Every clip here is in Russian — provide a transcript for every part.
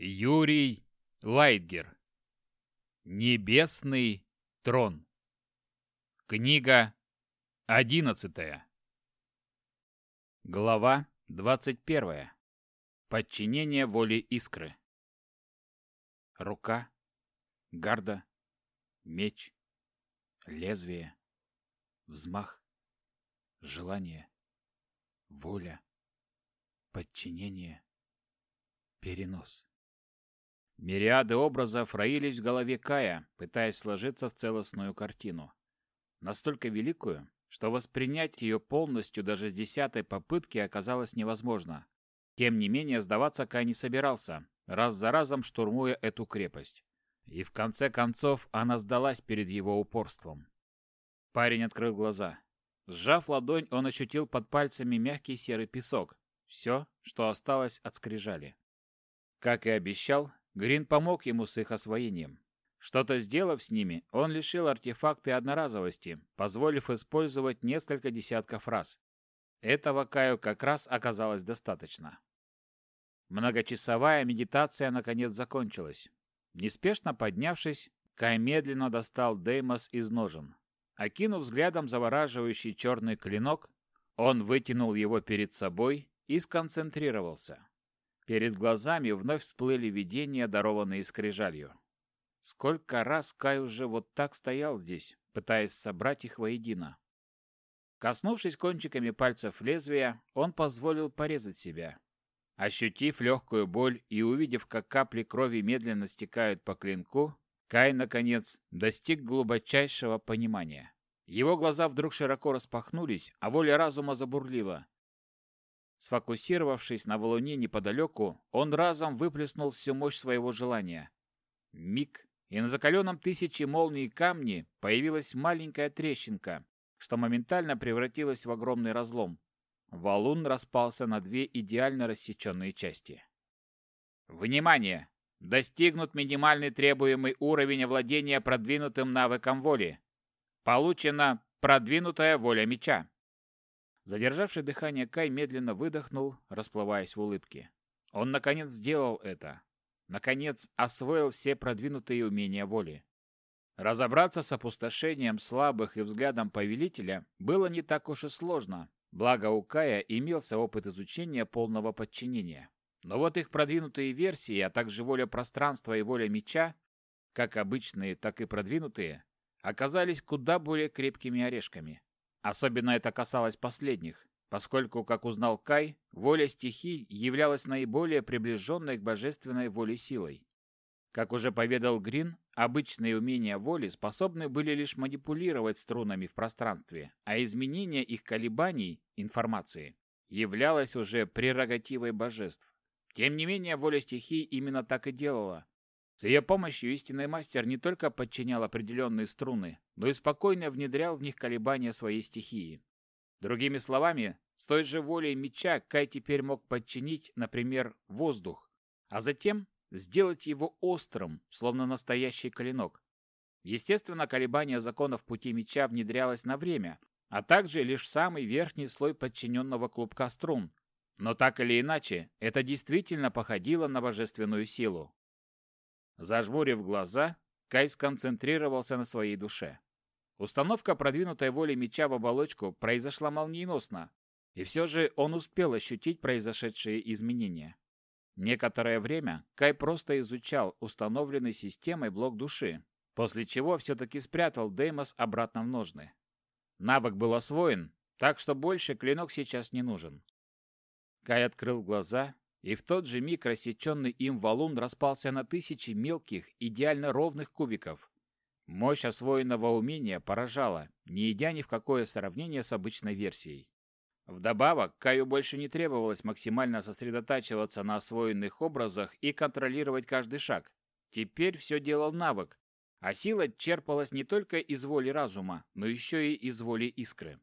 Юрий Лайтгер. Небесный трон. Книга одиннадцатая. Глава двадцать первая. Подчинение воле искры. Рука, гарда, меч, лезвие, взмах, желание, воля, подчинение, перенос. Мириады образов роились в голове Кая, пытаясь сложиться в целостную картину. Настолько великую, что воспринять ее полностью даже с десятой попытки оказалось невозможно. Тем не менее, сдаваться Кай не собирался, раз за разом штурмуя эту крепость. И в конце концов она сдалась перед его упорством. Парень открыл глаза. Сжав ладонь, он ощутил под пальцами мягкий серый песок. Все, что осталось от скрижали. Как и обещал, Грин помог ему с их освоением. Что-то сделав с ними, он лишил артефакты одноразовости, позволив использовать несколько десятков раз. Этого Каю как раз оказалось достаточно. Многочасовая медитация наконец закончилась. Неспешно поднявшись, Кай медленно достал Деймос из ножен. Окинув взглядом завораживающий черный клинок, он вытянул его перед собой и сконцентрировался. Перед глазами вновь всплыли видения, дарованные скрижалью. Сколько раз Кай уже вот так стоял здесь, пытаясь собрать их воедино. Коснувшись кончиками пальцев лезвия, он позволил порезать себя. Ощутив легкую боль и увидев, как капли крови медленно стекают по клинку, Кай, наконец, достиг глубочайшего понимания. Его глаза вдруг широко распахнулись, а воля разума забурлила. Сфокусировавшись на валуне неподалеку, он разом выплеснул всю мощь своего желания. Миг, и на закаленном тысячи молний камни появилась маленькая трещинка, что моментально превратилась в огромный разлом. Валун распался на две идеально рассеченные части. Внимание! Достигнут минимальный требуемый уровень овладения продвинутым навыком воли. Получена продвинутая воля меча. Задержавший дыхание Кай медленно выдохнул, расплываясь в улыбке. Он, наконец, сделал это. Наконец, освоил все продвинутые умения воли. Разобраться с опустошением слабых и взглядом повелителя было не так уж и сложно, благо у Кая имелся опыт изучения полного подчинения. Но вот их продвинутые версии, а также воля пространства и воля меча, как обычные, так и продвинутые, оказались куда более крепкими орешками. Особенно это касалось последних, поскольку, как узнал Кай, воля стихий являлась наиболее приближенной к божественной воле силой. Как уже поведал Грин, обычные умения воли способны были лишь манипулировать струнами в пространстве, а изменение их колебаний, информации, являлось уже прерогативой божеств. Тем не менее, воля стихий именно так и делала, с ее помощью истинный мастер не только подчинял определенные струны, но и спокойно внедрял в них колебания своей стихии. Другими словами, с той же волей меча Кай теперь мог подчинить, например, воздух, а затем сделать его острым, словно настоящий клинок. Естественно, колебание законов пути меча внедрялось на время, а также лишь самый верхний слой подчиненного клубка струн. Но так или иначе, это действительно походило на божественную силу. Зажмурив глаза, Кай сконцентрировался на своей душе. Установка продвинутой воли меча в оболочку произошла молниеносно, и все же он успел ощутить произошедшие изменения. Некоторое время Кай просто изучал установленный системой блок души, после чего все-таки спрятал Деймос обратно в ножны. Навык был освоен, так что больше клинок сейчас не нужен. Кай открыл глаза и в тот же миг рассеченный им валун распался на тысячи мелких, идеально ровных кубиков. Мощь освоенного умения поражала, не идя ни в какое сравнение с обычной версией. Вдобавок, Каю больше не требовалось максимально сосредотачиваться на освоенных образах и контролировать каждый шаг. Теперь все делал навык, а сила черпалась не только из воли разума, но еще и из воли искры.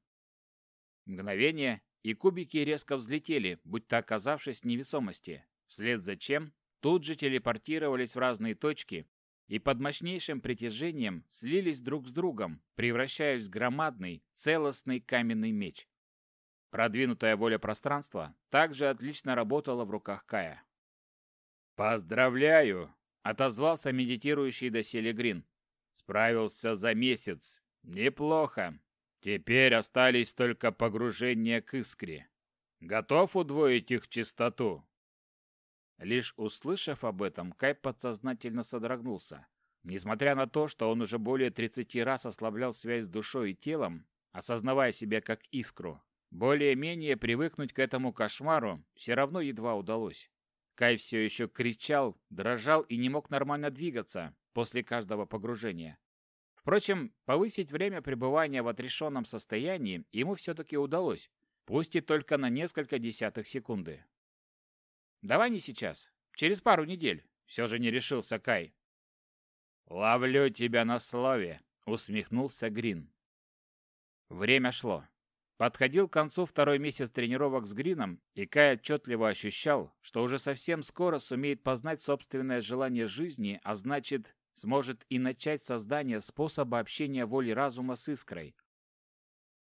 Мгновение, и кубики резко взлетели, будто оказавшись в невесомости, вслед за чем тут же телепортировались в разные точки и под мощнейшим притяжением слились друг с другом, превращаясь в громадный, целостный каменный меч. Продвинутая воля пространства также отлично работала в руках Кая. «Поздравляю!» — отозвался медитирующий доселе Грин. «Справился за месяц. Неплохо. Теперь остались только погружения к искре. Готов удвоить их частоту?» Лишь услышав об этом, Кай подсознательно содрогнулся. Несмотря на то, что он уже более 30 раз ослаблял связь с душой и телом, осознавая себя как искру, более-менее привыкнуть к этому кошмару все равно едва удалось. Кай все еще кричал, дрожал и не мог нормально двигаться после каждого погружения. Впрочем, повысить время пребывания в отрешенном состоянии ему все-таки удалось, пусть и только на несколько десятых секунды. «Давай не сейчас, через пару недель», — все же не решился Кай. «Ловлю тебя на слове», — усмехнулся Грин. Время шло. Подходил к концу второй месяц тренировок с Грином, и Кай отчетливо ощущал, что уже совсем скоро сумеет познать собственное желание жизни, а значит, сможет и начать создание способа общения воли разума с искрой.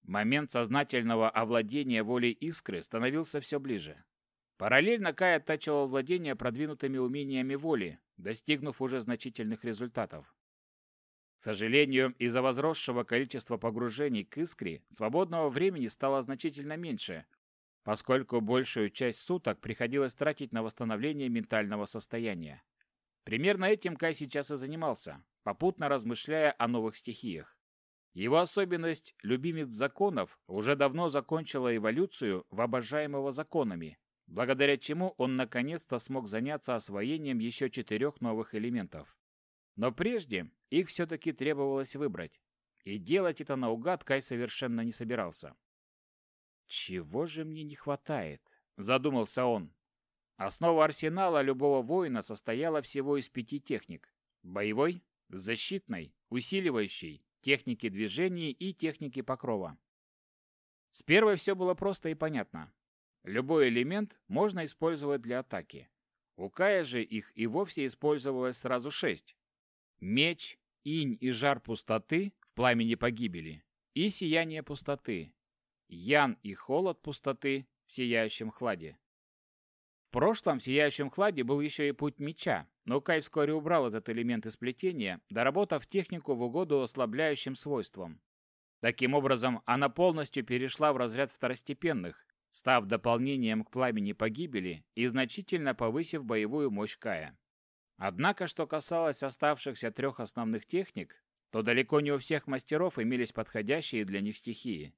Момент сознательного овладения волей искры становился все ближе. Параллельно Кай оттачивал владение продвинутыми умениями воли, достигнув уже значительных результатов. К сожалению, из-за возросшего количества погружений к искре свободного времени стало значительно меньше, поскольку большую часть суток приходилось тратить на восстановление ментального состояния. Примерно этим Кай сейчас и занимался, попутно размышляя о новых стихиях. Его особенность «любимец законов» уже давно закончила эволюцию в обожаемого законами, благодаря чему он наконец-то смог заняться освоением еще четырех новых элементов. Но прежде их все-таки требовалось выбрать. И делать это наугад Кай совершенно не собирался. «Чего же мне не хватает?» – задумался он. Основа арсенала любого воина состояла всего из пяти техник. Боевой, защитной, усиливающей, техники движений и техники покрова. С первой все было просто и понятно. Любой элемент можно использовать для атаки. У Кая же их и вовсе использовалось сразу шесть, меч, инь и жар пустоты в пламени погибели, и сияние пустоты, ян и холод пустоты в сияющем хладе. В прошлом сияющем хладе был еще и путь меча, но Кай вскоре убрал этот элемент из плетения, доработав технику в угоду ослабляющим свойствам. Таким образом, она полностью перешла в разряд второстепенных, став дополнением к пламени погибели и значительно повысив боевую мощь Кая. Однако, что касалось оставшихся трех основных техник, то далеко не у всех мастеров имелись подходящие для них стихии.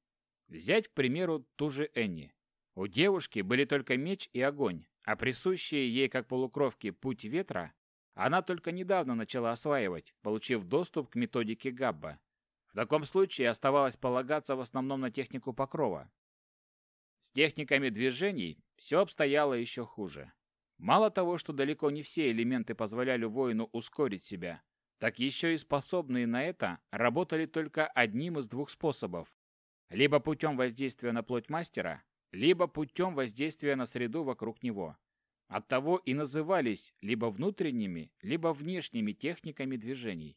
Взять, к примеру, ту же Энни. У девушки были только меч и огонь, а присущие ей как полукровке путь ветра она только недавно начала осваивать, получив доступ к методике Габба. В таком случае оставалось полагаться в основном на технику покрова. С техниками движений все обстояло еще хуже. Мало того, что далеко не все элементы позволяли воину ускорить себя, так еще и способные на это работали только одним из двух способов. Либо путем воздействия на плоть мастера, либо путем воздействия на среду вокруг него. Оттого и назывались либо внутренними, либо внешними техниками движений.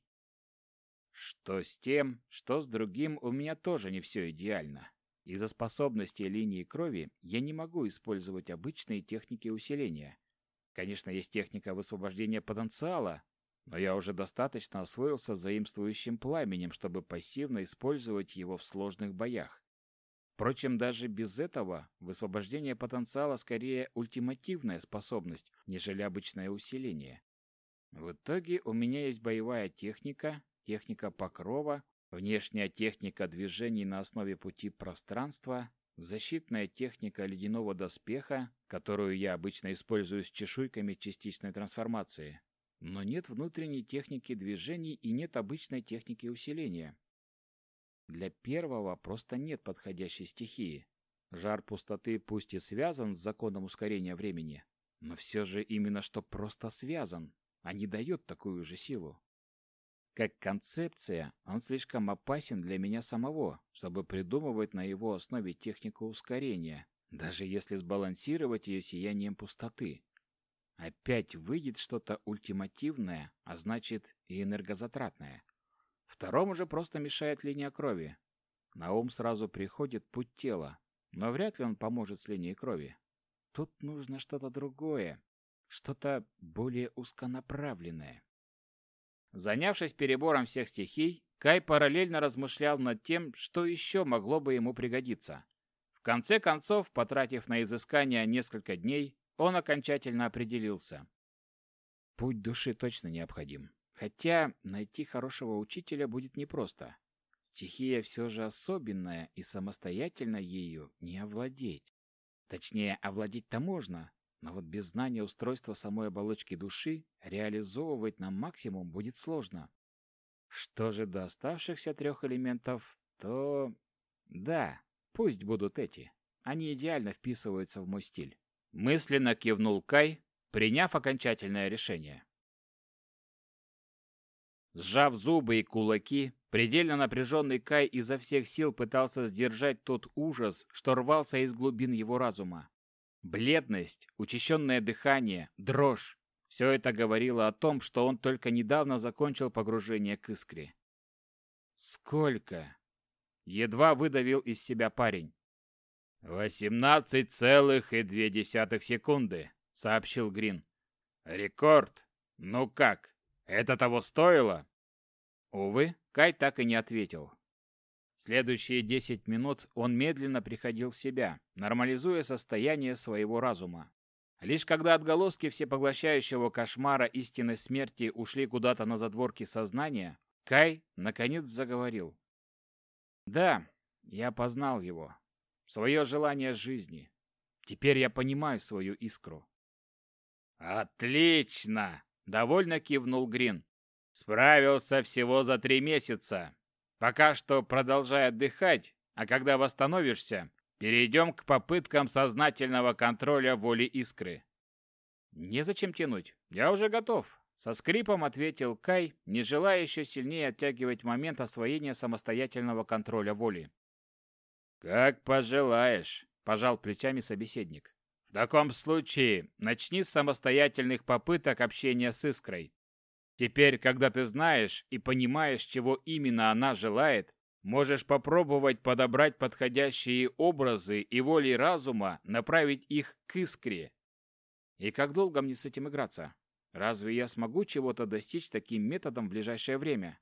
Что с тем, что с другим, у меня тоже не все идеально. Из-за способности линии крови я не могу использовать обычные техники усиления. Конечно, есть техника высвобождения потенциала, но я уже достаточно освоился заимствующим пламенем, чтобы пассивно использовать его в сложных боях. Впрочем, даже без этого высвобождение потенциала скорее ультимативная способность, нежели обычное усиление. В итоге у меня есть боевая техника, техника покрова, внешняя техника движений на основе пути пространства, Защитная техника ледяного доспеха, которую я обычно использую с чешуйками частичной трансформации. Но нет внутренней техники движений и нет обычной техники усиления. Для первого просто нет подходящей стихии. Жар пустоты пусть и связан с законом ускорения времени, но все же именно что просто связан, а не дает такую же силу. Как концепция, он слишком опасен для меня самого, чтобы придумывать на его основе технику ускорения, даже если сбалансировать ее сиянием пустоты. Опять выйдет что-то ультимативное, а значит и энергозатратное. Второму же просто мешает линия крови. На ум сразу приходит путь тела, но вряд ли он поможет с линией крови. Тут нужно что-то другое. что-то более узконаправленное. Занявшись перебором всех стихий, Кай параллельно размышлял над тем, что еще могло бы ему пригодиться. В конце концов, потратив на изыскание несколько дней, он окончательно определился. Путь души точно необходим. Хотя найти хорошего учителя будет непросто. Стихия все же особенная, и самостоятельно ею не овладеть. Точнее, овладеть-то можно, но вот без знания устройства самой оболочки души реализовывать на максимум будет сложно. Что же до оставшихся трех элементов, то... Да, пусть будут эти. Они идеально вписываются в мой стиль. Мысленно кивнул Кай, приняв окончательное решение. Сжав зубы и кулаки, предельно напряженный Кай изо всех сил пытался сдержать тот ужас, что рвался из глубин его разума. Бледность, учащенное дыхание, дрожь – все это говорило о том, что он только недавно закончил погружение к искре. «Сколько?» – едва выдавил из себя парень. «Восемнадцать целых и две десятых секунды», — сообщил Грин. «Рекорд! Ну как, это того стоило?» Увы, Кай так и не ответил. Следующие десять минут он медленно приходил в себя, нормализуя состояние своего разума. Лишь когда отголоски всепоглощающего кошмара истинной смерти ушли куда-то на задворки сознания, Кай наконец заговорил. «Да, я познал его. Свое желание жизни. Теперь я понимаю свою искру». «Отлично!» — довольно кивнул Грин. «Справился всего за три месяца. Пока что продолжай отдыхать, а когда восстановишься, перейдем к попыткам сознательного контроля воли искры. Незачем тянуть, я уже готов, со скрипом ответил Кай, не желая еще сильнее оттягивать момент освоения самостоятельного контроля воли. Как пожелаешь, пожал плечами собеседник. Таком случае начни с самостоятельных попыток общения с искрой. Теперь, когда ты знаешь и понимаешь, чего именно она желает, можешь попробовать подобрать подходящие образы и волей разума направить их к искре. И как долго мне с этим играться? Разве я смогу чего-то достичь таким методом в ближайшее время?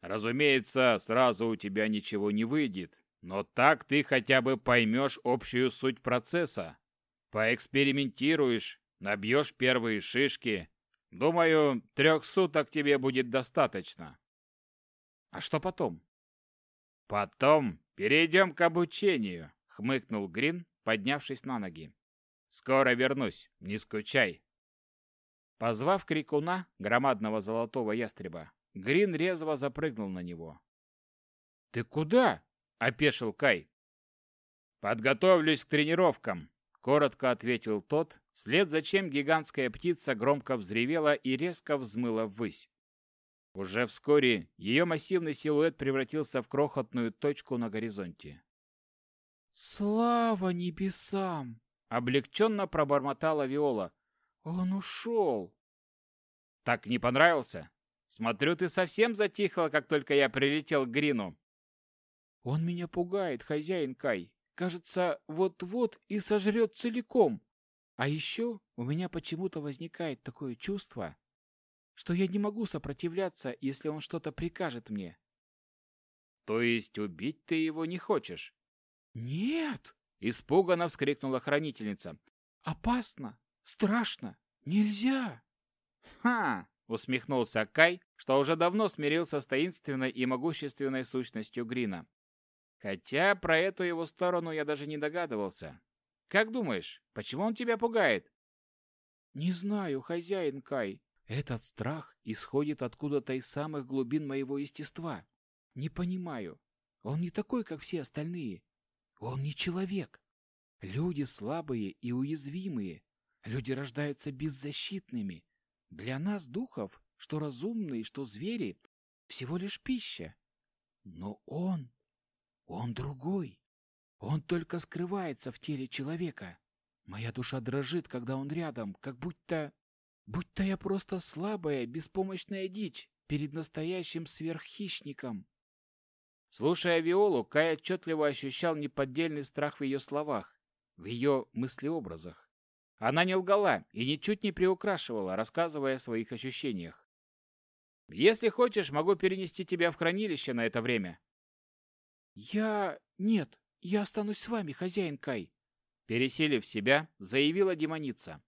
Разумеется, сразу у тебя ничего не выйдет, но так ты хотя бы поймешь общую суть процесса. Поэкспериментируешь, набьешь первые шишки, Думаю, трех суток тебе будет достаточно. А что потом? Потом перейдем к обучению, хмыкнул Грин, поднявшись на ноги. Скоро вернусь, не скучай. Позвав крикуна, громадного золотого ястреба, Грин резво запрыгнул на него. «Ты куда?» — опешил Кай. «Подготовлюсь к тренировкам», — коротко ответил тот, вслед за чем гигантская птица громко взревела и резко взмыла ввысь. Уже вскоре ее массивный силуэт превратился в крохотную точку на горизонте. «Слава небесам!» — облегченно пробормотала Виола. «Он ушел!» «Так не понравился? Смотрю, ты совсем затихла, как только я прилетел к Грину». «Он меня пугает, хозяин Кай. Кажется, вот-вот и сожрет целиком. А еще у меня почему-то возникает такое чувство, что я не могу сопротивляться, если он что-то прикажет мне. То есть убить ты его не хочешь? Нет! Испуганно вскрикнула хранительница. Опасно! Страшно! Нельзя! Ха! Усмехнулся Кай, что уже давно смирился с таинственной и могущественной сущностью Грина. Хотя про эту его сторону я даже не догадывался. Как думаешь, почему он тебя пугает? Не знаю, хозяин Кай. Этот страх исходит откуда-то из самых глубин моего естества. Не понимаю. Он не такой, как все остальные. Он не человек. Люди слабые и уязвимые. Люди рождаются беззащитными. Для нас, духов, что разумные, что звери, всего лишь пища. Но он... он другой. Он только скрывается в теле человека. Моя душа дрожит, когда он рядом, как будто... Будто я просто слабая, беспомощная дичь перед настоящим сверххищником. Слушая Виолу, Кай отчетливо ощущал неподдельный страх в ее словах, в ее мыслеобразах. Она не лгала и ничуть не приукрашивала, рассказывая о своих ощущениях. «Если хочешь, могу перенести тебя в хранилище на это время». «Я... нет, я останусь с вами, хозяин Кай», пересилив себя, заявила демоница.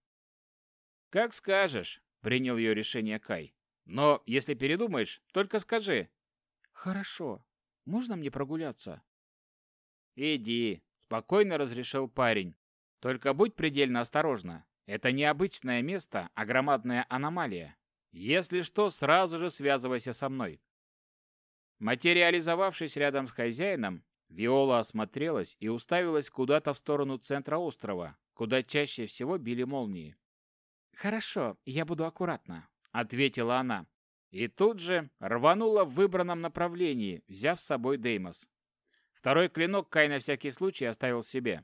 «Как скажешь», — принял ее решение Кай. «Но если передумаешь, только скажи». «Хорошо. Можно мне прогуляться?» «Иди», — спокойно разрешил парень. Только будь предельно осторожна. Это не обычное место, а громадная аномалия. Если что, сразу же связывайся со мной. Материализовавшись рядом с хозяином, Виола осмотрелась и уставилась куда-то в сторону центра острова, куда чаще всего били молнии. «Хорошо, я буду аккуратна», — ответила она. И тут же рванула в выбранном направлении, взяв с собой Деймос. Второй клинок Кай на всякий случай оставил себе.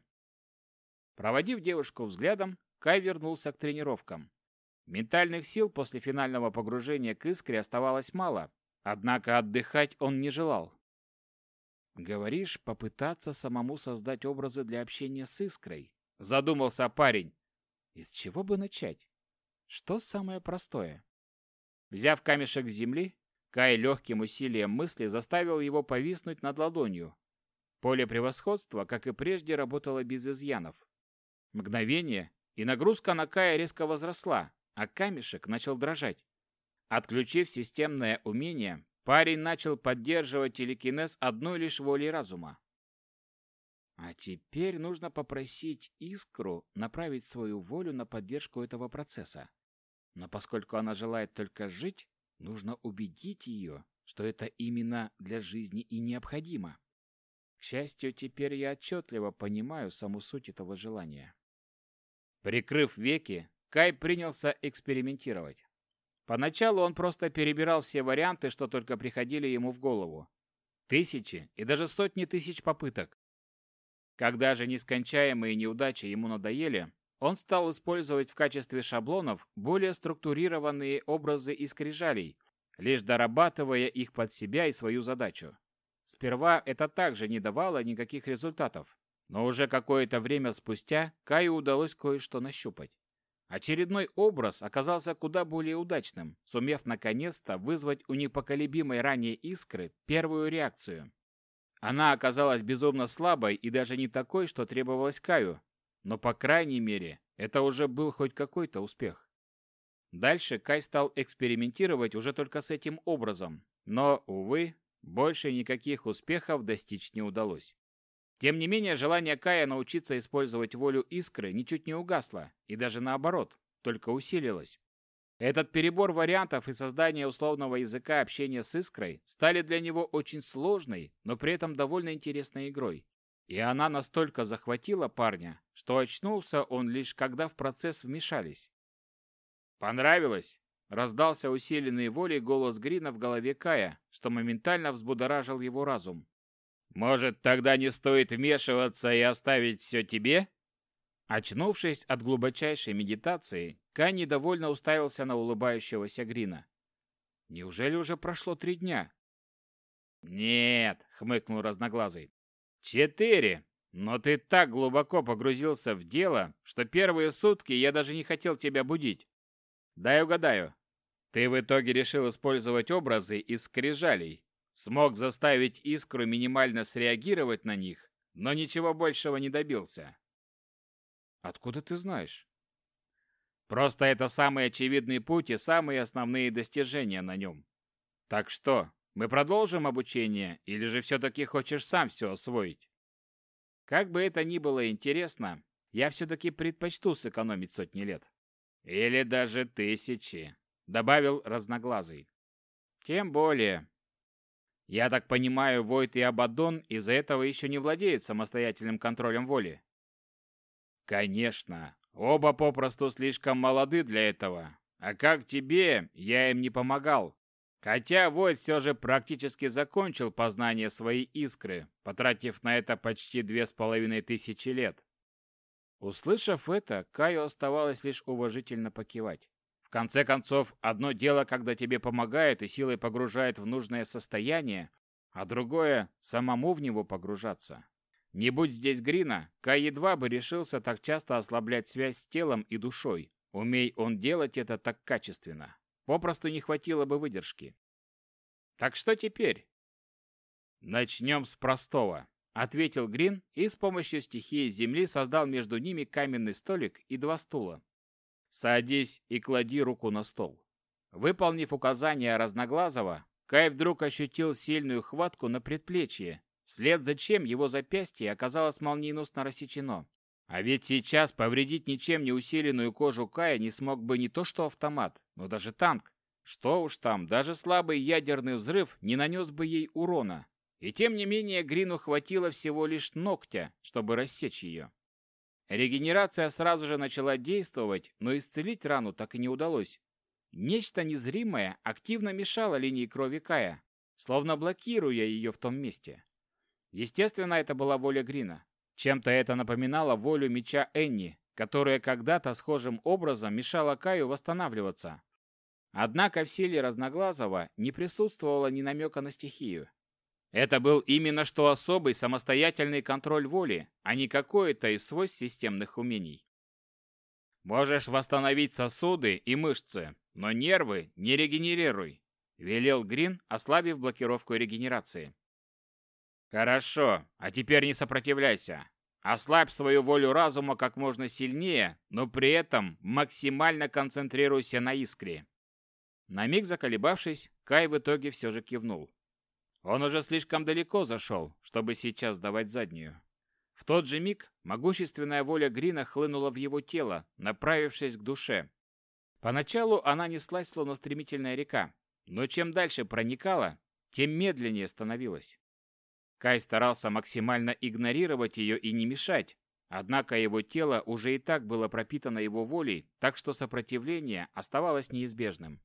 Проводив девушку взглядом, Кай вернулся к тренировкам. Ментальных сил после финального погружения к искре оставалось мало, однако отдыхать он не желал. «Говоришь, попытаться самому создать образы для общения с искрой?» – задумался парень. «Из чего бы начать? Что самое простое?» Взяв камешек с земли, Кай легким усилием мысли заставил его повиснуть над ладонью. Поле превосходства, как и прежде, работало без изъянов. Мгновение, и нагрузка на Кая резко возросла, а камешек начал дрожать. Отключив системное умение, парень начал поддерживать телекинез одной лишь волей разума. А теперь нужно попросить Искру направить свою волю на поддержку этого процесса. Но поскольку она желает только жить, нужно убедить ее, что это именно для жизни и необходимо. К счастью, теперь я отчетливо понимаю саму суть этого желания. Прикрыв веки, Кай принялся экспериментировать. Поначалу он просто перебирал все варианты, что только приходили ему в голову. Тысячи и даже сотни тысяч попыток. Когда же нескончаемые неудачи ему надоели, он стал использовать в качестве шаблонов более структурированные образы и скрижалей, лишь дорабатывая их под себя и свою задачу. Сперва это также не давало никаких результатов, но уже какое-то время спустя Каю удалось кое-что нащупать. Очередной образ оказался куда более удачным, сумев наконец-то вызвать у непоколебимой ранее искры первую реакцию. Она оказалась безумно слабой и даже не такой, что требовалось Каю, но, по крайней мере, это уже был хоть какой-то успех. Дальше Кай стал экспериментировать уже только с этим образом, но, увы, больше никаких успехов достичь не удалось. Тем не менее, желание Кая научиться использовать волю искры ничуть не угасло, и даже наоборот, только усилилось. Этот перебор вариантов и создание условного языка общения с искрой стали для него очень сложной, но при этом довольно интересной игрой. И она настолько захватила парня, что очнулся он лишь когда в процесс вмешались. «Понравилось?» – раздался усиленный волей голос Грина в голове Кая, что моментально взбудоражил его разум. Может, тогда не стоит вмешиваться и оставить все тебе? Очнувшись от глубочайшей медитации, Кай недовольно уставился на улыбающегося Грина. Неужели уже прошло три дня? Нет, хмыкнул разноглазый. Четыре. Но ты так глубоко погрузился в дело, что первые сутки я даже не хотел тебя будить. Дай угадаю. Ты в итоге решил использовать образы из скрижалей, Смог заставить искру минимально среагировать на них, но ничего большего не добился. Откуда ты знаешь? Просто это самый очевидный путь и самые основные достижения на нем. Так что, мы продолжим обучение, или же все-таки хочешь сам все освоить? Как бы это ни было интересно, я все-таки предпочту сэкономить сотни лет. Или даже тысячи, добавил разноглазый. Тем более, я так понимаю, Войт и Абадон из-за этого еще не владеют самостоятельным контролем воли? Конечно. Оба попросту слишком молоды для этого. А как тебе, я им не помогал. Хотя Войт все же практически закончил познание своей искры, потратив на это почти две с половиной тысячи лет. Услышав это, Каю оставалось лишь уважительно покивать конце концов, одно дело, когда тебе помогают и силой погружают в нужное состояние, а другое — самому в него погружаться. Не будь здесь Грина, Кай едва бы решился так часто ослаблять связь с телом и душой. Умей он делать это так качественно. Попросту не хватило бы выдержки. Так что теперь? Начнем с простого, ответил Грин и с помощью стихии земли создал между ними каменный столик и два стула. Садись и клади руку на стол. Выполнив указания Разноглазого, Кай вдруг ощутил сильную хватку на предплечье, вслед за чем его запястье оказалось молниеносно рассечено. А ведь сейчас повредить ничем не усиленную кожу Кая не смог бы не то что автомат, но даже танк. Что уж там, даже слабый ядерный взрыв не нанес бы ей урона. И тем не менее Грину хватило всего лишь ногтя, чтобы рассечь ее. Регенерация сразу же начала действовать, но исцелить рану так и не удалось. Нечто незримое активно мешало линии крови Кая, словно блокируя ее в том месте. Естественно, это была воля Грина. Чем-то это напоминало волю меча Энни, которая когда-то схожим образом мешала Каю восстанавливаться. Однако в силе Разноглазого не присутствовало ни намека на стихию. Это был именно что особый самостоятельный контроль воли, а не какое-то из свойств системных умений. Можешь восстановить сосуды и мышцы, но нервы не регенерируй, велел Грин, ослабив блокировку регенерации. Хорошо, а теперь не сопротивляйся. Ослабь свою волю разума как можно сильнее, но при этом максимально концентрируйся на искре. На миг заколебавшись, Кай в итоге все же кивнул. Он уже слишком далеко зашел, чтобы сейчас давать заднюю. В тот же миг могущественная воля Грина хлынула в его тело, направившись к душе. Поначалу она неслась, словно стремительная река, но чем дальше проникала, тем медленнее становилась. Кай старался максимально игнорировать ее и не мешать, однако его тело уже и так было пропитано его волей, так что сопротивление оставалось неизбежным.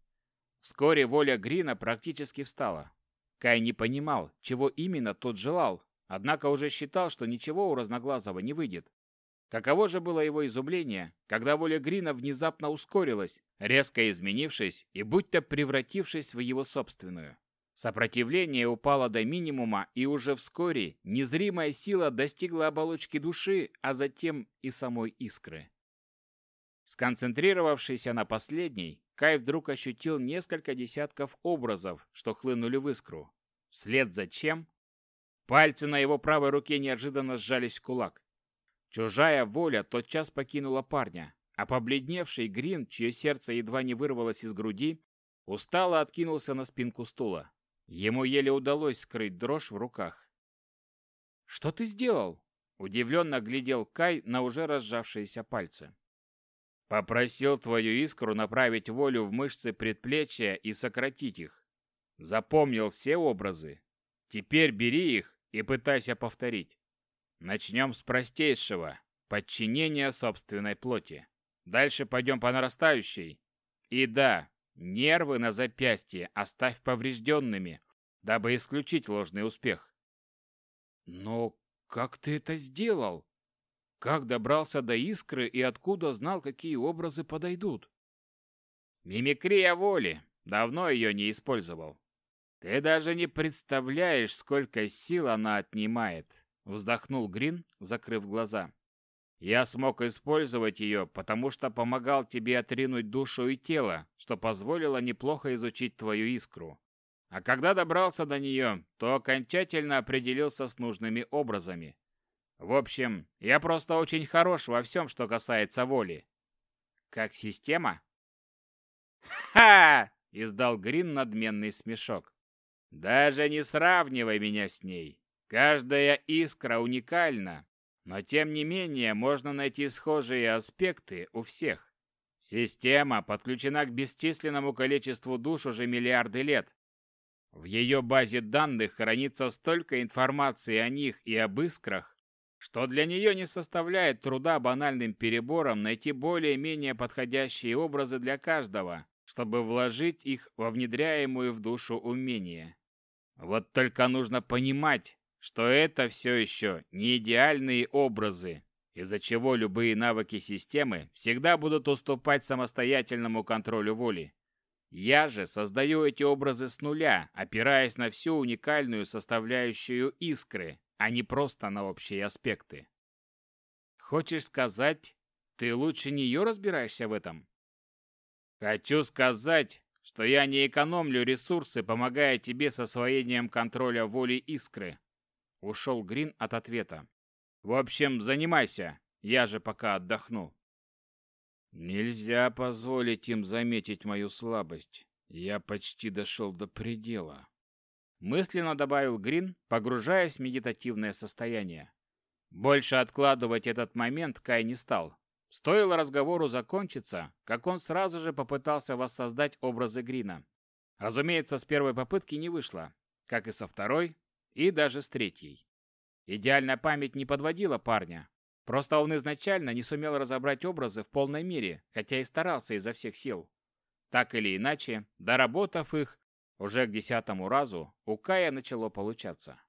Вскоре воля Грина практически встала. Кай не понимал, чего именно тот желал, Однако уже считал, что ничего у Разноглазого не выйдет. Каково же было его изумление, когда воля Грина внезапно ускорилась, резко изменившись и будто превратившись в его собственную. Сопротивление упало до минимума, и уже вскоре незримая сила достигла оболочки души, а затем и самой искры. Сконцентрировавшись на последней, Кай вдруг ощутил несколько десятков образов, что хлынули в искру. Вслед за чем Пальцы на его правой руке неожиданно сжались в кулак. Чужая воля тотчас покинула парня, а побледневший Грин, чье сердце едва не вырвалось из груди, устало откинулся на спинку стула. Ему еле удалось скрыть дрожь в руках. «Что ты сделал?» — удивленно глядел Кай на уже разжавшиеся пальцы. «Попросил твою искру направить волю в мышцы предплечья и сократить их. Запомнил все образы. Теперь бери их и пытайся повторить. Начнем с простейшего – подчинения собственной плоти. Дальше пойдем по нарастающей. И да, нервы на запястье оставь поврежденными, дабы исключить ложный успех. Но как ты это сделал? Как добрался до искры и откуда знал, какие образы подойдут? Мимикрия воли. Давно ее не использовал. «Ты даже не представляешь, сколько сил она отнимает!» Вздохнул Грин, закрыв глаза. «Я смог использовать ее, потому что помогал тебе отринуть душу и тело, что позволило неплохо изучить твою искру. А когда добрался до нее, то окончательно определился с нужными образами. В общем, я просто очень хорош во всем, что касается воли. Как система? «Ха!» — издал Грин надменный смешок. Даже не сравнивай меня с ней. Каждая искра уникальна, но тем не менее можно найти схожие аспекты у всех. Система подключена к бесчисленному количеству душ уже миллиарды лет. В ее базе данных хранится столько информации о них и об искрах, что для нее не составляет труда банальным перебором найти более-менее подходящие образы для каждого, чтобы вложить их во внедряемую в душу умение. Вот только нужно понимать, что это все еще не идеальные образы, из-за чего любые навыки системы всегда будут уступать самостоятельному контролю воли. Я же создаю эти образы с нуля, опираясь на всю уникальную составляющую искры, а не просто на общие аспекты. Хочешь сказать, ты лучше нее разбираешься в этом? Хочу сказать, что я не экономлю ресурсы, помогая тебе с освоением контроля воли искры. Ушел Грин от ответа. В общем, занимайся, я же пока отдохну. Нельзя позволить им заметить мою слабость. Я почти дошел до предела. Мысленно добавил Грин, погружаясь в медитативное состояние. Больше откладывать этот момент Кай не стал. Стоило разговору закончиться, как он сразу же попытался воссоздать образы Грина. Разумеется, с первой попытки не вышло, как и со второй, и даже с третьей. Идеальная память не подводила парня. Просто он изначально не сумел разобрать образы в полной мере, хотя и старался изо всех сил. Так или иначе, доработав их, уже к десятому разу у Кая начало получаться.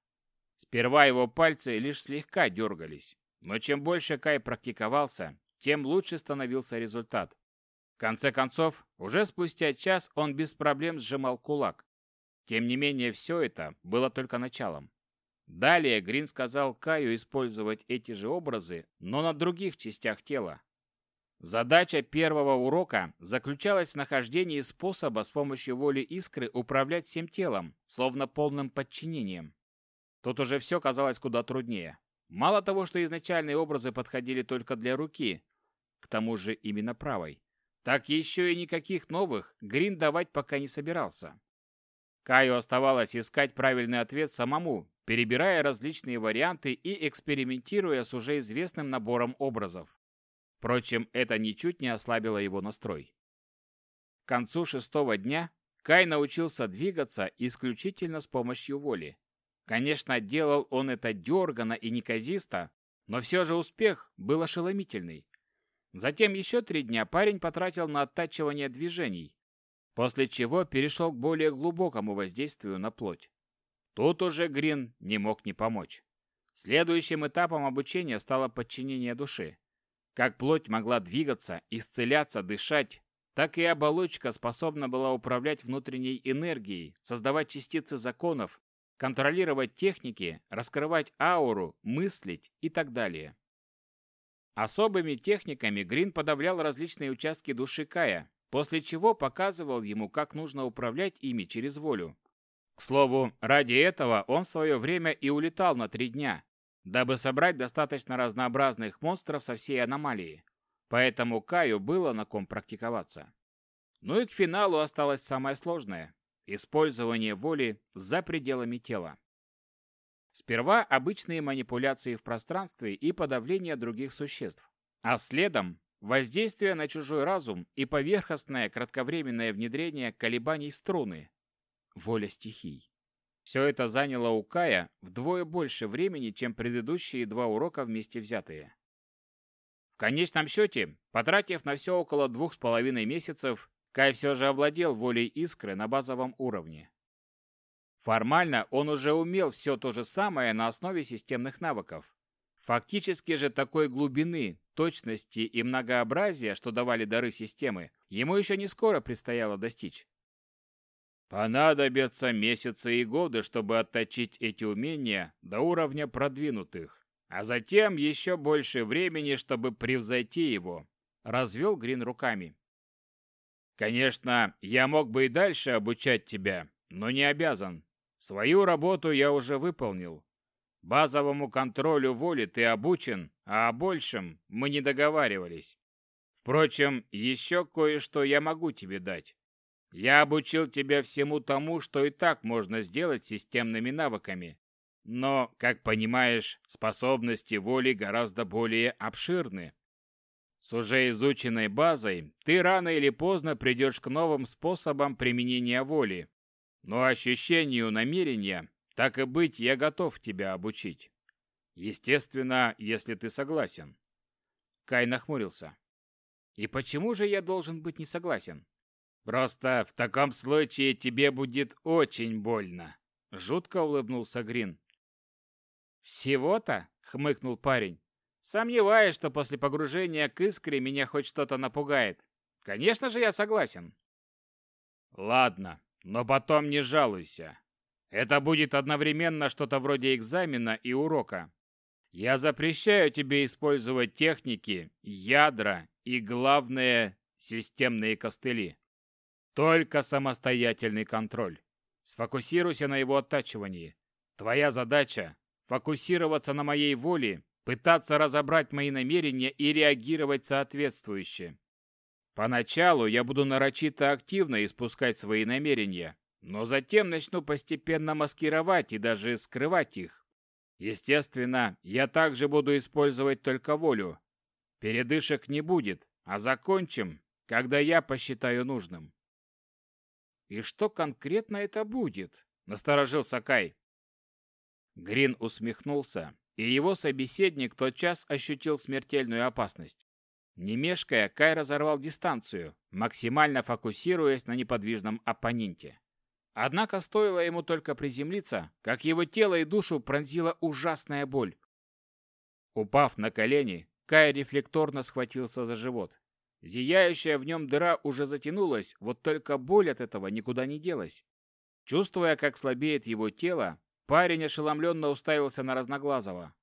Сперва его пальцы лишь слегка дергались, но чем больше Кай практиковался, тем лучше становился результат. В конце концов, уже спустя час он без проблем сжимал кулак. Тем не менее, все это было только началом. Далее Грин сказал Каю использовать эти же образы, но на других частях тела. Задача первого урока заключалась в нахождении способа с помощью воли искры управлять всем телом, словно полным подчинением. Тут уже все казалось куда труднее. Мало того, что изначальные образы подходили только для руки, к тому же именно правой, так еще и никаких новых Грин давать пока не собирался. Каю оставалось искать правильный ответ самому, перебирая различные варианты и экспериментируя с уже известным набором образов. Впрочем, это ничуть не ослабило его настрой. К концу шестого дня Кай научился двигаться исключительно с помощью воли. Конечно, делал он это дерганно и неказисто, но все же успех был ошеломительный. Затем еще три дня парень потратил на оттачивание движений, после чего перешел к более глубокому воздействию на плоть. Тут уже Грин не мог не помочь. Следующим этапом обучения стало подчинение души. Как плоть могла двигаться, исцеляться, дышать, так и оболочка способна была управлять внутренней энергией, создавать частицы законов, контролировать техники, раскрывать ауру, мыслить и так далее. Особыми техниками Грин подавлял различные участки души Кая, после чего показывал ему, как нужно управлять ими через волю. К слову, ради этого он в свое время и улетал на три дня, дабы собрать достаточно разнообразных монстров со всей аномалии. Поэтому Каю было на ком практиковаться. Ну и к финалу осталось самое сложное Использование воли за пределами тела. Сперва обычные манипуляции в пространстве и подавление других существ, а следом воздействие на чужой разум и поверхностное кратковременное внедрение колебаний в струны. Воля стихий. Все это заняло у Кая вдвое больше времени, чем предыдущие два урока вместе взятые. В конечном счете, потратив на все около двух с половиной месяцев, Кай все же овладел волей искры на базовом уровне. Формально он уже умел все то же самое на основе системных навыков. Фактически же такой глубины, точности и многообразия, что давали дары системы, ему еще не скоро предстояло достичь. Понадобятся месяцы и годы, чтобы отточить эти умения до уровня продвинутых, а затем еще больше времени, чтобы превзойти его. Развел Грин руками. Конечно, я мог бы и дальше обучать тебя, но не обязан. Свою работу я уже выполнил. Базовому контролю воли ты обучен, а о большем мы не договаривались. Впрочем, еще кое-что я могу тебе дать. Я обучил тебя всему тому, что и так можно сделать системными навыками. Но, как понимаешь, способности воли гораздо более обширны. С уже изученной базой ты рано или поздно придешь к новым способам применения воли. Но ощущению намерения, так и быть, я готов тебя обучить. Естественно, если ты согласен. Кай нахмурился. И почему же я должен быть не согласен? Просто в таком случае тебе будет очень больно. Жутко улыбнулся Грин. Всего-то? хмыкнул парень. Сомневаюсь, что после погружения к искре меня хоть что-то напугает. Конечно же, я согласен. Ладно, но потом не жалуйся. Это будет одновременно что-то вроде экзамена и урока. Я запрещаю тебе использовать техники, ядра и, главное, системные костыли. Только самостоятельный контроль. Сфокусируйся на его оттачивании. Твоя задача – фокусироваться на моей воле, пытаться разобрать мои намерения и реагировать соответствующе. Поначалу я буду нарочито активно испускать свои намерения, но затем начну постепенно маскировать и даже скрывать их. Естественно, я также буду использовать только волю. Передышек не будет, а закончим, когда я посчитаю нужным. И что конкретно это будет? Насторожился Кай. Грин усмехнулся, и его собеседник тотчас ощутил смертельную опасность. Не мешкая, Кай разорвал дистанцию, максимально фокусируясь на неподвижном оппоненте. Однако стоило ему только приземлиться, как его тело и душу пронзила ужасная боль. Упав на колени, Кай рефлекторно схватился за живот. Зияющая в нем дыра уже затянулась, вот только боль от этого никуда не делась. Чувствуя, как слабеет его тело, парень ошеломленно уставился на Разноглазого.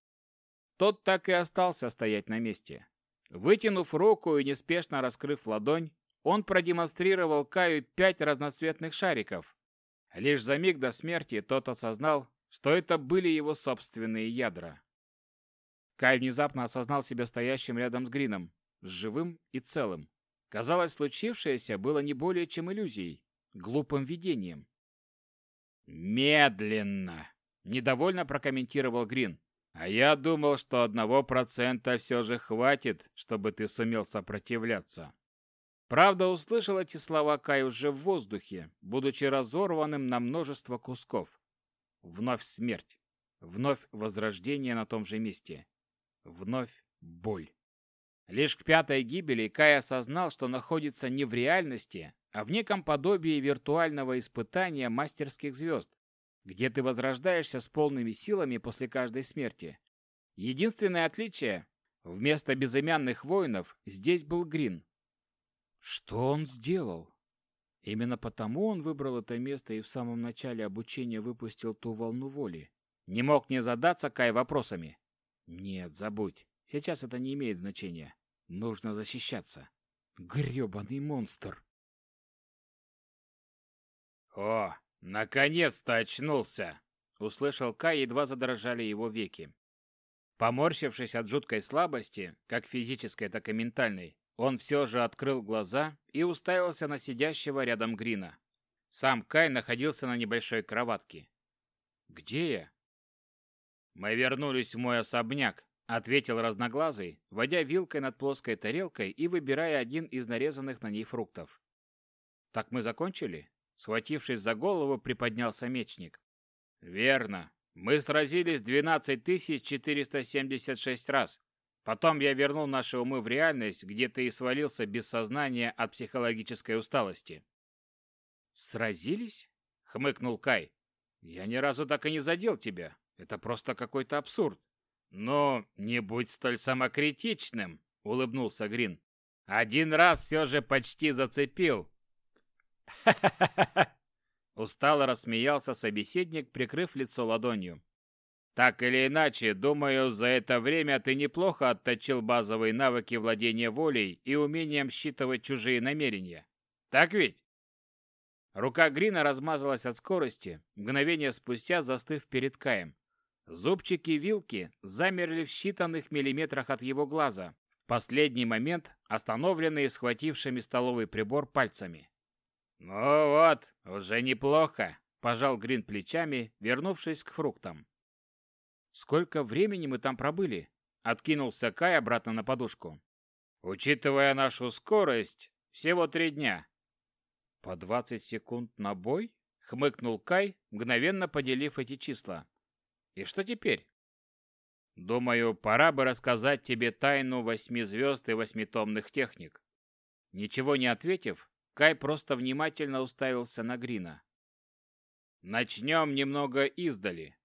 Тот так и остался стоять на месте. Вытянув руку и неспешно раскрыв ладонь, он продемонстрировал Каю пять разноцветных шариков, Лишь за миг до смерти тот осознал, что это были его собственные ядра. Кай внезапно осознал себя стоящим рядом с Грином, живым и целым. Казалось, случившееся было не более чем иллюзией, глупым видением. «Медленно!» – недовольно прокомментировал Грин. «А я думал, что одного процента все же хватит, чтобы ты сумел сопротивляться». Правда, услышал эти слова Кай уже в воздухе, будучи разорванным на множество кусков. Вновь смерть. Вновь возрождение на том же месте. Вновь боль. Лишь к пятой гибели Кай осознал, что находится не в реальности, а в неком подобии виртуального испытания мастерских звезд, где ты возрождаешься с полными силами после каждой смерти. Единственное отличие – вместо безымянных воинов здесь был Грин, что он сделал? Именно потому он выбрал это место и в самом начале обучения выпустил ту волну воли. Не мог не задаться Кай вопросами. Нет, забудь. Сейчас это не имеет значения. Нужно защищаться. Грёбаный монстр. О, наконец-то очнулся! Услышал Кай, едва задрожали его веки. Поморщившись от жуткой слабости, как физической, так и ментальной, он все же открыл глаза и уставился на сидящего рядом Грина. Сам Кай находился на небольшой кроватке. «Где я?» «Мы вернулись в мой особняк», — ответил разноглазый, водя вилкой над плоской тарелкой и выбирая один из нарезанных на ней фруктов. «Так мы закончили?» Схватившись за голову, приподнялся мечник. «Верно. Мы сразились 12476 раз, Потом я вернул наши умы в реальность, где ты и свалился без сознания от психологической усталости. «Сразились?» — хмыкнул Кай. «Я ни разу так и не задел тебя. Это просто какой-то абсурд». «Но не будь столь самокритичным», — улыбнулся Грин. «Один раз все же почти зацепил». «Ха-ха-ха!» Устало рассмеялся собеседник, прикрыв лицо ладонью. Так или иначе, думаю, за это время ты неплохо отточил базовые навыки владения волей и умением считывать чужие намерения. Так ведь? Рука Грина размазалась от скорости, мгновение спустя застыв перед Каем. Зубчики вилки замерли в считанных миллиметрах от его глаза, в последний момент остановленные схватившими столовый прибор пальцами. «Ну вот, уже неплохо», – пожал Грин плечами, вернувшись к фруктам. Сколько времени мы там пробыли? Откинулся Кай обратно на подушку. Учитывая нашу скорость, всего три дня. По двадцать секунд на бой? Хмыкнул Кай, мгновенно поделив эти числа. И что теперь? Думаю, пора бы рассказать тебе тайну восьми звезд и восьмитомных техник. Ничего не ответив, Кай просто внимательно уставился на Грина. Начнем немного издали.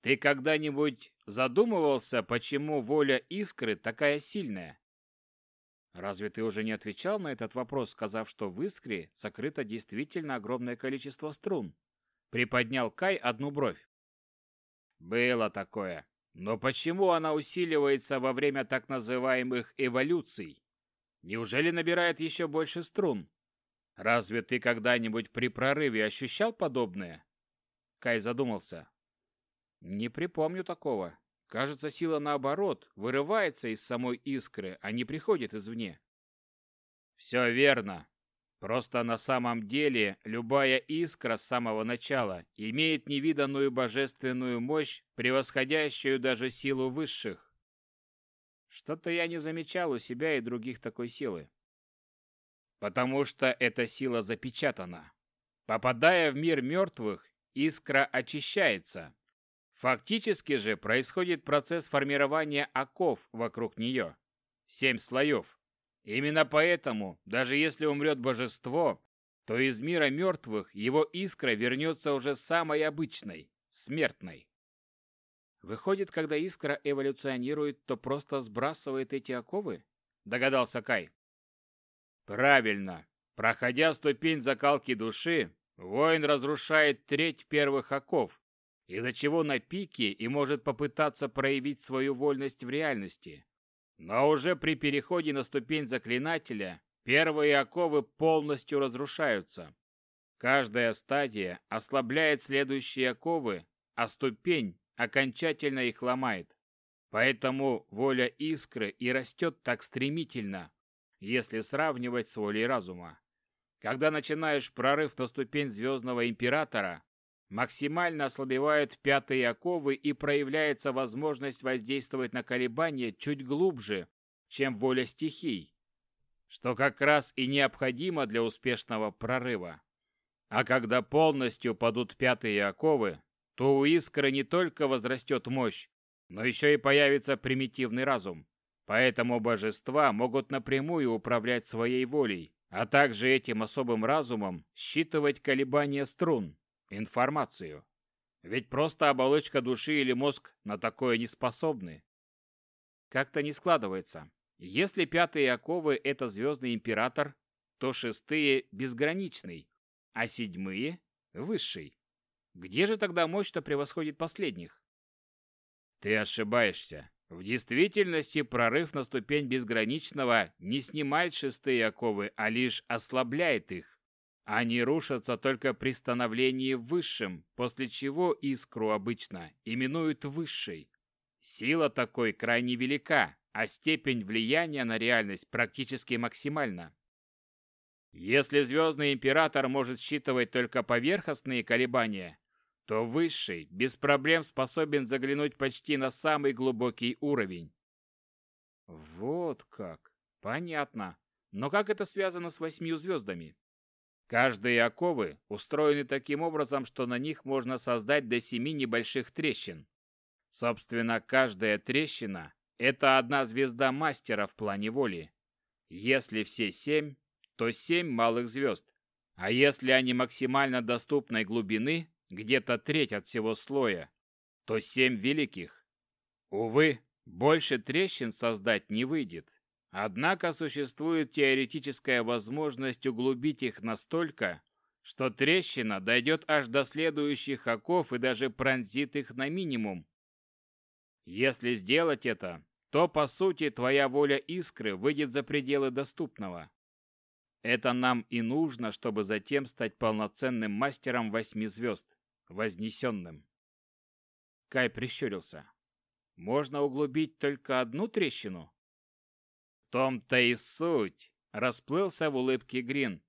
Ты когда-нибудь задумывался, почему воля искры такая сильная? Разве ты уже не отвечал на этот вопрос, сказав, что в искре сокрыто действительно огромное количество струн? Приподнял Кай одну бровь. Было такое. Но почему она усиливается во время так называемых эволюций? Неужели набирает еще больше струн? Разве ты когда-нибудь при прорыве ощущал подобное? Кай задумался. Не припомню такого. Кажется, сила наоборот, вырывается из самой искры, а не приходит извне. Все верно. Просто на самом деле любая искра с самого начала имеет невиданную божественную мощь, превосходящую даже силу высших. Что-то я не замечал у себя и других такой силы. Потому что эта сила запечатана. Попадая в мир мертвых, искра очищается. Фактически же происходит процесс формирования оков вокруг нее. Семь слоев. Именно поэтому, даже если умрет божество, то из мира мертвых его искра вернется уже самой обычной, смертной. Выходит, когда искра эволюционирует, то просто сбрасывает эти оковы? Догадался Кай. Правильно. Проходя ступень закалки души, воин разрушает треть первых оков, из-за чего на пике и может попытаться проявить свою вольность в реальности. Но уже при переходе на ступень заклинателя первые оковы полностью разрушаются. Каждая стадия ослабляет следующие оковы, а ступень окончательно их ломает. Поэтому воля искры и растет так стремительно, если сравнивать с волей разума. Когда начинаешь прорыв на ступень Звездного Императора, максимально ослабевают пятые оковы и проявляется возможность воздействовать на колебания чуть глубже, чем воля стихий, что как раз и необходимо для успешного прорыва. А когда полностью падут пятые оковы, то у искры не только возрастет мощь, но еще и появится примитивный разум. Поэтому божества могут напрямую управлять своей волей, а также этим особым разумом считывать колебания струн, информацию. Ведь просто оболочка души или мозг на такое не способны. Как-то не складывается. Если пятые оковы – это звездный император, то шестые – безграничный, а седьмые – высший. Где же тогда мощь, что превосходит последних? Ты ошибаешься. В действительности прорыв на ступень безграничного не снимает шестые оковы, а лишь ослабляет их. Они рушатся только при становлении высшим, после чего искру обычно именуют высшей. Сила такой крайне велика, а степень влияния на реальность практически максимальна. Если Звездный Император может считывать только поверхностные колебания, то Высший без проблем способен заглянуть почти на самый глубокий уровень. Вот как. Понятно. Но как это связано с восьмью звездами? Каждые оковы устроены таким образом, что на них можно создать до семи небольших трещин. Собственно, каждая трещина – это одна звезда мастера в плане воли. Если все семь, то семь малых звезд. А если они максимально доступной глубины, где-то треть от всего слоя, то семь великих. Увы, больше трещин создать не выйдет. Однако существует теоретическая возможность углубить их настолько, что трещина дойдет аж до следующих оков и даже пронзит их на минимум. Если сделать это, то, по сути, твоя воля искры выйдет за пределы доступного. Это нам и нужно, чтобы затем стать полноценным мастером восьми звезд, вознесенным. Кай прищурился. Можно углубить только одну трещину? Том-то и суть, расплылся в улыбке Грин,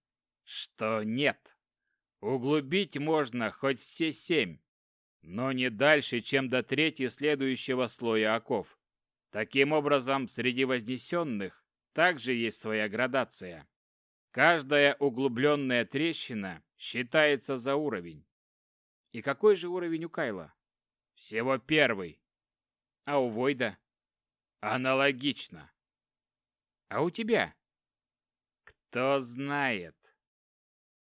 что нет. Углубить можно хоть все семь, но не дальше, чем до трети следующего слоя оков. Таким образом, среди вознесенных также есть своя градация. Каждая углубленная трещина считается за уровень. И какой же уровень у Кайла? Всего первый. А у Войда? Аналогично. А у тебя? Кто знает.